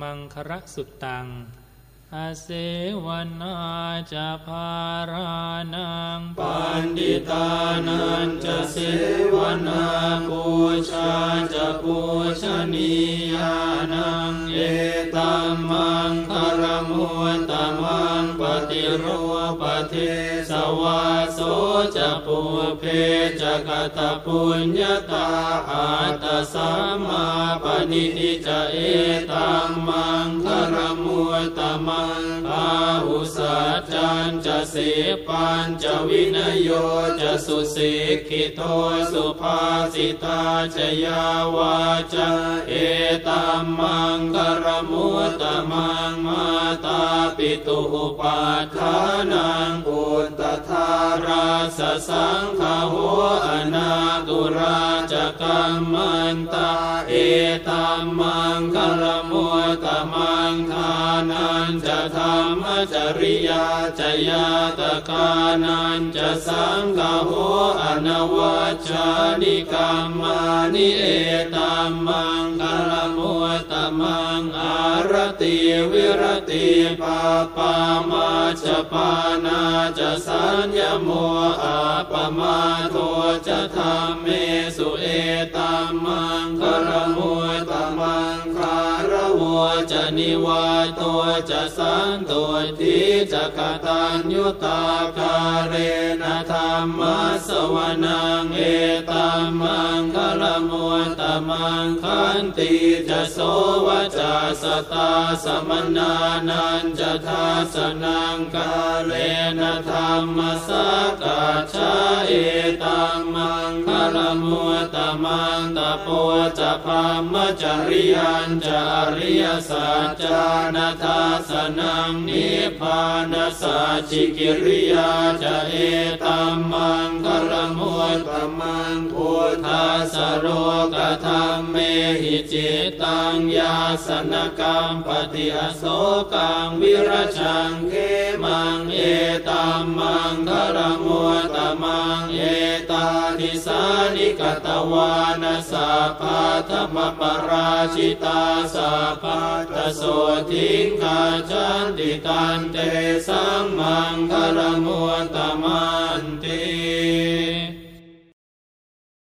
มังคระสุตตัง อาเสวนาจะพารานังปันดิตานันจะเสวนาปูชาจะปูชนียานังเอตัมมังคา รูปฏิสวาโสจะปูเพจะกตปุญญาตาอาตสัมมาปณิทิจเอตังมังคะ ตมังอาหุสัจจันจะเสปันจะวินโยจะสุสิกิโตสุภาสิตาจยาวาจาเอตัมมังคารมุตตมังมาตาปิตุปัฏฐานังอุ สสังขโหอนาตุราจกัมมันตาเอตัมมังคารมุตตมังทานันจะธรรมจริยาจยาตกานันจะสังฆโหอนวัจานิกรรมานิเอตัมมังคารมุตตมังอารติวิรติปาปามาจปานาจะสัญญโมอาปมาโทจะธรรมเมสุเอตาารวจะนิวาตัวจะสันตัวทิจักตัญยุตาคาเรนะธรรมสวนังเอตัมมังคลมุตตมังคันติจะโสวจาสตาสมนานันจะทัสนังกาเลนะธรรมสักกาชาเอตัมมังคลมุตตมังตะโพจะพามจริยันจะอริยสัจจานาทาสนังนิพพานสัจิกิริยาจะเอตัมมังกรมุตตมังพุทธาสโรกธรรมเม หิจิตังยาสนกรรมปฏิอโศกังวิรชังเขมังเอตัมมังคลมุตตมังเอตาทิสานิกตวานาสัพพะธรรมปราชิตาสัพพะตโสทิงกาจันติตันเตสังมังคลมุตตมันติ